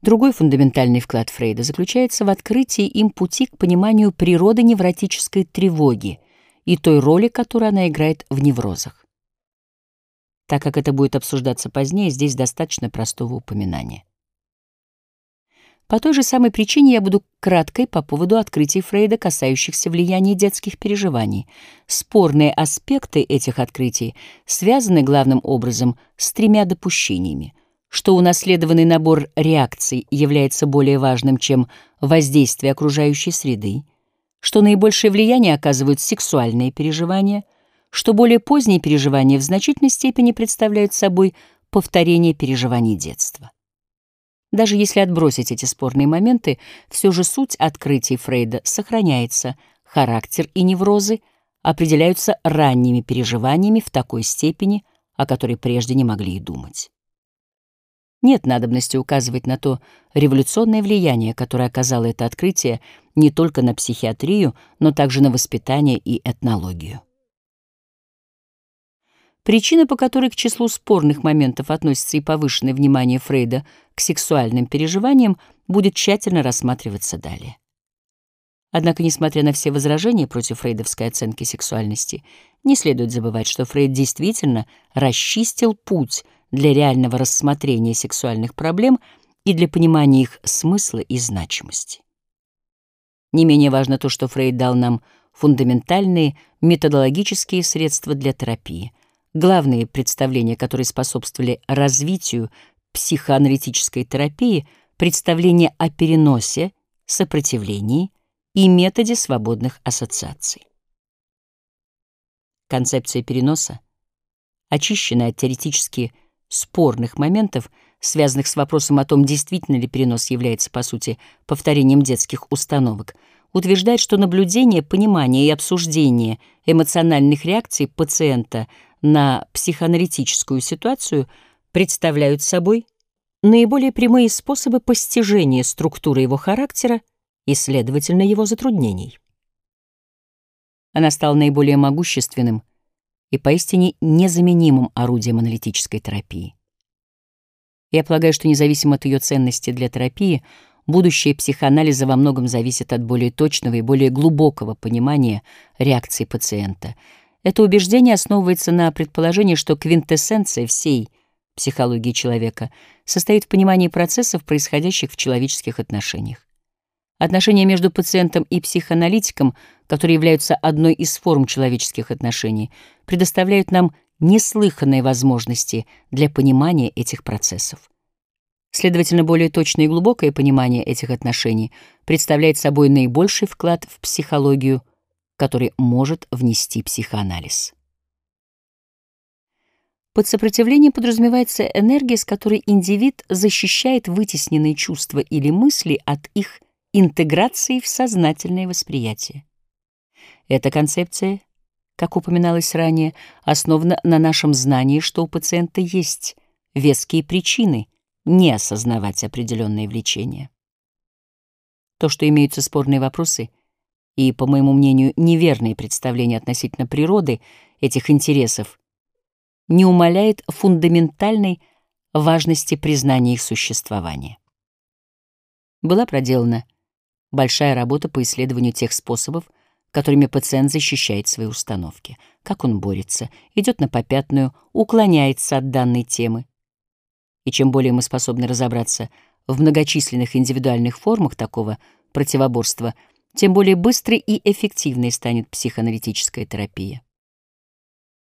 Другой фундаментальный вклад Фрейда заключается в открытии им пути к пониманию природы невротической тревоги и той роли, которую она играет в неврозах. Так как это будет обсуждаться позднее, здесь достаточно простого упоминания. По той же самой причине я буду краткой по поводу открытий Фрейда, касающихся влияния детских переживаний. Спорные аспекты этих открытий связаны главным образом с тремя допущениями, что унаследованный набор реакций является более важным, чем воздействие окружающей среды, что наибольшее влияние оказывают сексуальные переживания, что более поздние переживания в значительной степени представляют собой повторение переживаний детства. Даже если отбросить эти спорные моменты, все же суть открытий Фрейда сохраняется, характер и неврозы определяются ранними переживаниями в такой степени, о которой прежде не могли и думать. Нет надобности указывать на то революционное влияние, которое оказало это открытие не только на психиатрию, но также на воспитание и этнологию. Причина, по которой к числу спорных моментов относится и повышенное внимание Фрейда к сексуальным переживаниям, будет тщательно рассматриваться далее. Однако, несмотря на все возражения против фрейдовской оценки сексуальности, не следует забывать, что Фрейд действительно расчистил путь для реального рассмотрения сексуальных проблем и для понимания их смысла и значимости. Не менее важно то, что Фрейд дал нам фундаментальные методологические средства для терапии — Главные представления, которые способствовали развитию психоаналитической терапии, представления о переносе, сопротивлении и методе свободных ассоциаций. Концепция переноса, очищенная от теоретически спорных моментов, связанных с вопросом о том, действительно ли перенос является, по сути, повторением детских установок, утверждает, что наблюдение, понимание и обсуждение эмоциональных реакций пациента – на психоаналитическую ситуацию представляют собой наиболее прямые способы постижения структуры его характера и, следовательно, его затруднений. Она стала наиболее могущественным и поистине незаменимым орудием аналитической терапии. Я полагаю, что независимо от ее ценности для терапии, будущее психоанализа во многом зависит от более точного и более глубокого понимания реакции пациента — это убеждение основывается на предположении, что квинтэссенция всей психологии человека состоит в понимании процессов, происходящих в человеческих отношениях. Отношения между пациентом и психоаналитиком, которые являются одной из форм человеческих отношений, предоставляют нам неслыханные возможности для понимания этих процессов. Следовательно, более точное и глубокое понимание этих отношений представляет собой наибольший вклад в психологию который может внести психоанализ. Под сопротивлением подразумевается энергия, с которой индивид защищает вытесненные чувства или мысли от их интеграции в сознательное восприятие. Эта концепция, как упоминалось ранее, основана на нашем знании, что у пациента есть веские причины не осознавать определенные влечения. То, что имеются спорные вопросы — и, по моему мнению, неверные представления относительно природы этих интересов не умаляет фундаментальной важности признания их существования. Была проделана большая работа по исследованию тех способов, которыми пациент защищает свои установки, как он борется, идет на попятную, уклоняется от данной темы. И чем более мы способны разобраться в многочисленных индивидуальных формах такого противоборства — тем более быстрой и эффективной станет психоаналитическая терапия.